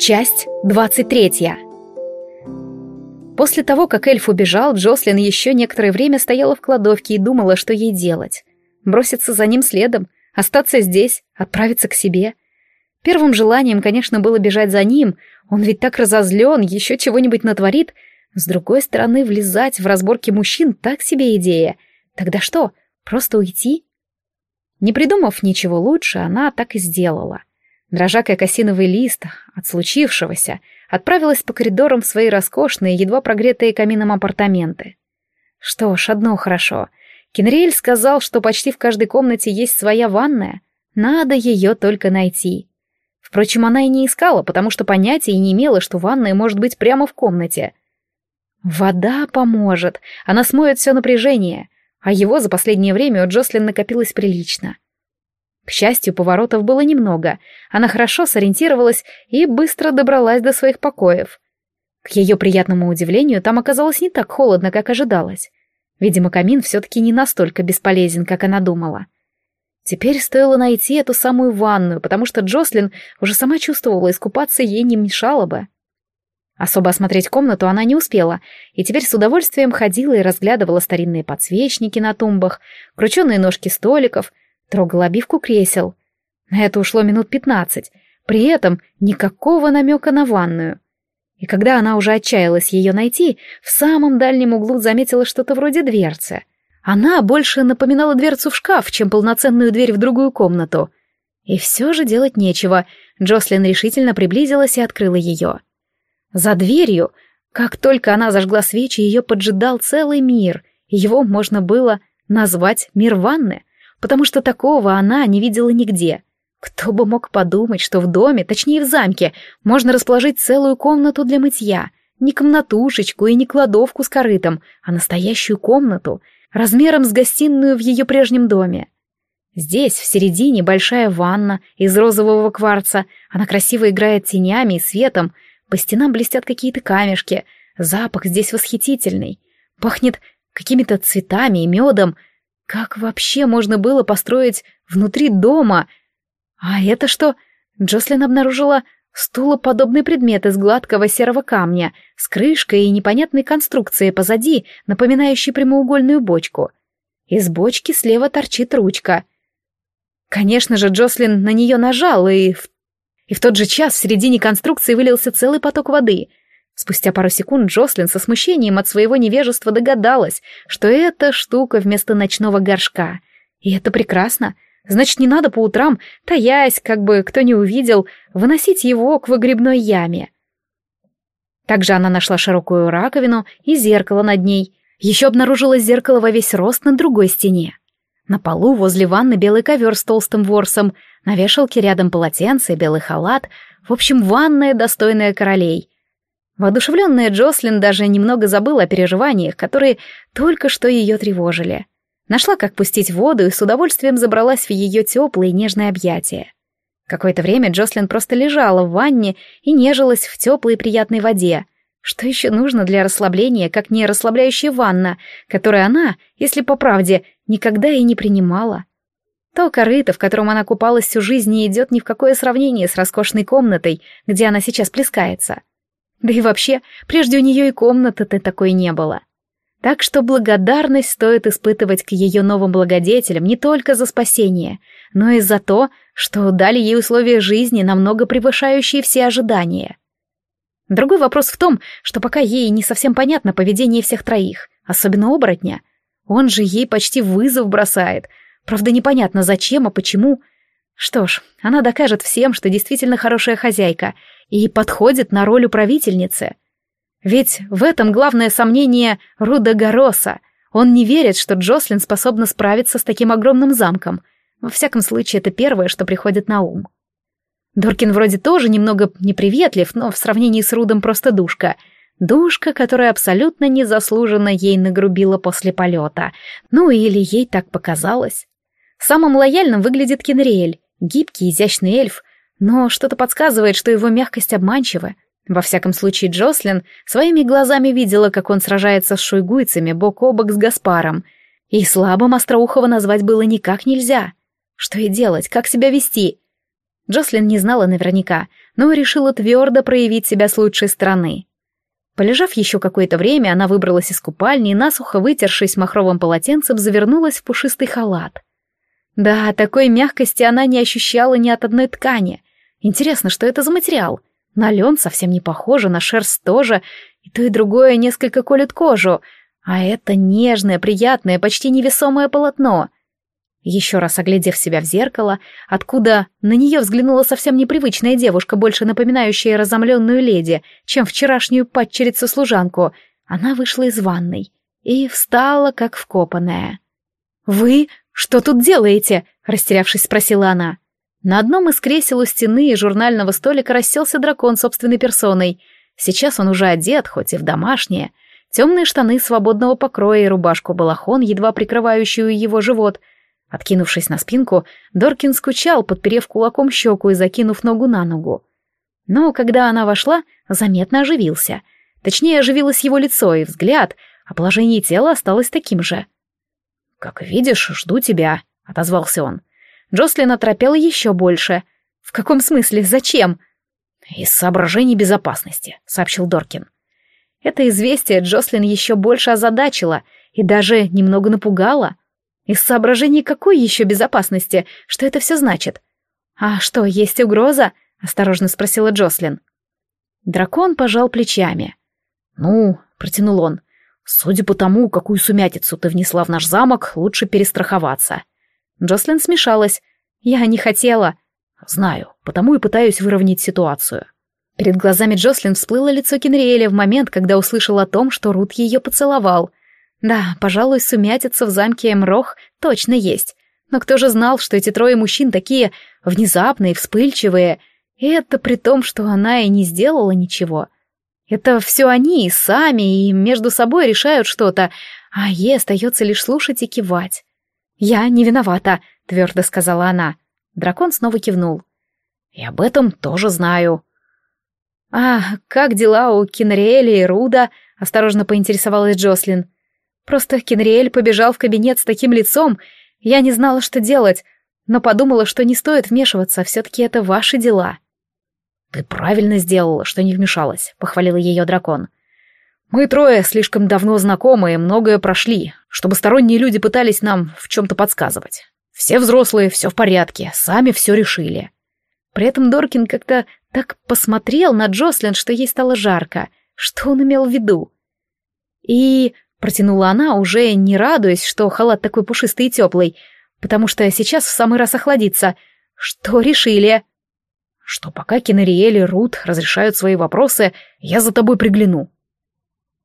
Часть 23. После того, как эльф убежал, Джослин еще некоторое время стояла в кладовке и думала, что ей делать. Броситься за ним следом, остаться здесь, отправиться к себе. Первым желанием, конечно, было бежать за ним, он ведь так разозлен, еще чего-нибудь натворит. С другой стороны, влезать в разборки мужчин — так себе идея. Тогда что, просто уйти? Не придумав ничего лучше, она так и сделала — дрожа как осиновый лист от случившегося, отправилась по коридорам в свои роскошные, едва прогретые камином апартаменты. Что ж, одно хорошо. Кенриэль сказал, что почти в каждой комнате есть своя ванная. Надо ее только найти. Впрочем, она и не искала, потому что понятия не имела, что ванная может быть прямо в комнате. Вода поможет, она смоет все напряжение, а его за последнее время у Джослин накопилось прилично. — к счастью, поворотов было немного. Она хорошо сориентировалась и быстро добралась до своих покоев. К ее приятному удивлению, там оказалось не так холодно, как ожидалось. Видимо, камин все-таки не настолько бесполезен, как она думала. Теперь стоило найти эту самую ванную, потому что Джослин уже сама чувствовала, искупаться ей не мешало бы. Особо осмотреть комнату она не успела, и теперь с удовольствием ходила и разглядывала старинные подсвечники на тумбах, крученые ножки столиков, трогал обивку кресел. На это ушло минут пятнадцать, при этом никакого намека на ванную. И когда она уже отчаялась ее найти, в самом дальнем углу заметила что-то вроде дверцы. Она больше напоминала дверцу в шкаф, чем полноценную дверь в другую комнату. И все же делать нечего. Джослин решительно приблизилась и открыла ее. За дверью, как только она зажгла свечи, ее поджидал целый мир, его можно было назвать мир ванны — потому что такого она не видела нигде. Кто бы мог подумать, что в доме, точнее в замке, можно расположить целую комнату для мытья. Не комнатушечку и не кладовку с корытом, а настоящую комнату, размером с гостиную в ее прежнем доме. Здесь, в середине, большая ванна из розового кварца. Она красиво играет тенями и светом. По стенам блестят какие-то камешки. Запах здесь восхитительный. Пахнет какими-то цветами и медом — как вообще можно было построить внутри дома? А это что? Джослин обнаружила стулоподобный предмет из гладкого серого камня с крышкой и непонятной конструкцией позади, напоминающей прямоугольную бочку. Из бочки слева торчит ручка. Конечно же, Джослин на нее нажал, и в... и в тот же час в середине конструкции вылился целый поток воды — Спустя пару секунд Джослин со смущением от своего невежества догадалась, что это штука вместо ночного горшка. И это прекрасно. Значит, не надо по утрам, таясь, как бы кто не увидел, выносить его к выгребной яме. Также она нашла широкую раковину и зеркало над ней. Еще обнаружилось зеркало во весь рост на другой стене. На полу возле ванны белый ковер с толстым ворсом, на вешалке рядом полотенце и белый халат. В общем, ванная, достойная королей. Воодушевленная Джослин даже немного забыла о переживаниях, которые только что ее тревожили. Нашла, как пустить воду, и с удовольствием забралась в ее теплые нежные объятия. Какое-то время Джослин просто лежала в ванне и нежилась в теплой приятной воде. Что еще нужно для расслабления, как не расслабляющая ванна, которую она, если по правде, никогда и не принимала? То корыто, в котором она купалась всю жизнь, не идет ни в какое сравнение с роскошной комнатой, где она сейчас плескается. Да и вообще, прежде у нее и комнаты-то такой не было. Так что благодарность стоит испытывать к ее новым благодетелям не только за спасение, но и за то, что дали ей условия жизни, намного превышающие все ожидания. Другой вопрос в том, что пока ей не совсем понятно поведение всех троих, особенно оборотня. Он же ей почти вызов бросает. Правда, непонятно зачем, а почему. Что ж, она докажет всем, что действительно хорошая хозяйка и подходит на роль управительницы. Ведь в этом главное сомнение Руда Гороса. Он не верит, что Джослин способна справиться с таким огромным замком. Во всяком случае, это первое, что приходит на ум. Доркин вроде тоже немного неприветлив, но в сравнении с Рудом просто душка. Душка, которая абсолютно незаслуженно ей нагрубила после полета. Ну или ей так показалось. Самым лояльным выглядит Кенриэль, гибкий, изящный эльф, но что-то подсказывает, что его мягкость обманчива. Во всяком случае, Джослин своими глазами видела, как он сражается с шуйгуйцами бок о бок с Гаспаром. И слабым Остроухова назвать было никак нельзя. Что и делать, как себя вести? Джослин не знала наверняка, но решила твердо проявить себя с лучшей стороны. Полежав еще какое-то время, она выбралась из купальни и, насухо вытершись махровым полотенцем, завернулась в пушистый халат. Да, такой мягкости она не ощущала ни от одной ткани. Интересно, что это за материал? На лен совсем не похоже, на шерсть тоже, и то и другое несколько колет кожу, а это нежное, приятное, почти невесомое полотно. Еще раз оглядев себя в зеркало, откуда на нее взглянула совсем непривычная девушка, больше напоминающая разомленную леди, чем вчерашнюю падчерицу-служанку, она вышла из ванной и встала, как вкопанная. «Вы что тут делаете?» — растерявшись, спросила она. На одном из кресел у стены и журнального столика расселся дракон собственной персоной. Сейчас он уже одет, хоть и в домашнее. Темные штаны свободного покроя и рубашку-балахон, едва прикрывающую его живот. Откинувшись на спинку, Доркин скучал, подперев кулаком щеку и закинув ногу на ногу. Но когда она вошла, заметно оживился. Точнее, оживилось его лицо и взгляд, а положение тела осталось таким же. «Как видишь, жду тебя», — отозвался он. Джослин оторопела еще больше. «В каком смысле? Зачем?» «Из соображений безопасности», — сообщил Доркин. Это известие Джослин еще больше озадачило и даже немного напугало. Из соображений какой еще безопасности? Что это все значит? «А что, есть угроза?» — осторожно спросила Джослин. Дракон пожал плечами. «Ну», — протянул он, — «судя по тому, какую сумятицу ты внесла в наш замок, лучше перестраховаться. Джослин смешалась. «Я не хотела». «Знаю, потому и пытаюсь выровнять ситуацию». Перед глазами Джослин всплыло лицо Кенриэля в момент, когда услышал о том, что Рут ее поцеловал. Да, пожалуй, сумятица в замке Эмрох точно есть. Но кто же знал, что эти трое мужчин такие внезапные, вспыльчивые, и это при том, что она и не сделала ничего. Это все они и сами, и между собой решают что-то, а ей остается лишь слушать и кивать. «Я не виновата», — твердо сказала она. Дракон снова кивнул. «И об этом тоже знаю». «А как дела у Кенриэля и Руда?» — осторожно поинтересовалась Джослин. «Просто Кенриэль побежал в кабинет с таким лицом. Я не знала, что делать, но подумала, что не стоит вмешиваться, все-таки это ваши дела». «Ты правильно сделала, что не вмешалась», — похвалил ее дракон. Мы трое слишком давно знакомы и многое прошли, чтобы сторонние люди пытались нам в чем-то подсказывать. Все взрослые, все в порядке, сами все решили. При этом Доркин как-то так посмотрел на Джослин, что ей стало жарко. Что он имел в виду? И протянула она, уже не радуясь, что халат такой пушистый и теплый, потому что сейчас в самый раз охладится. Что решили? Что пока Кенериэль и Рут разрешают свои вопросы, я за тобой пригляну,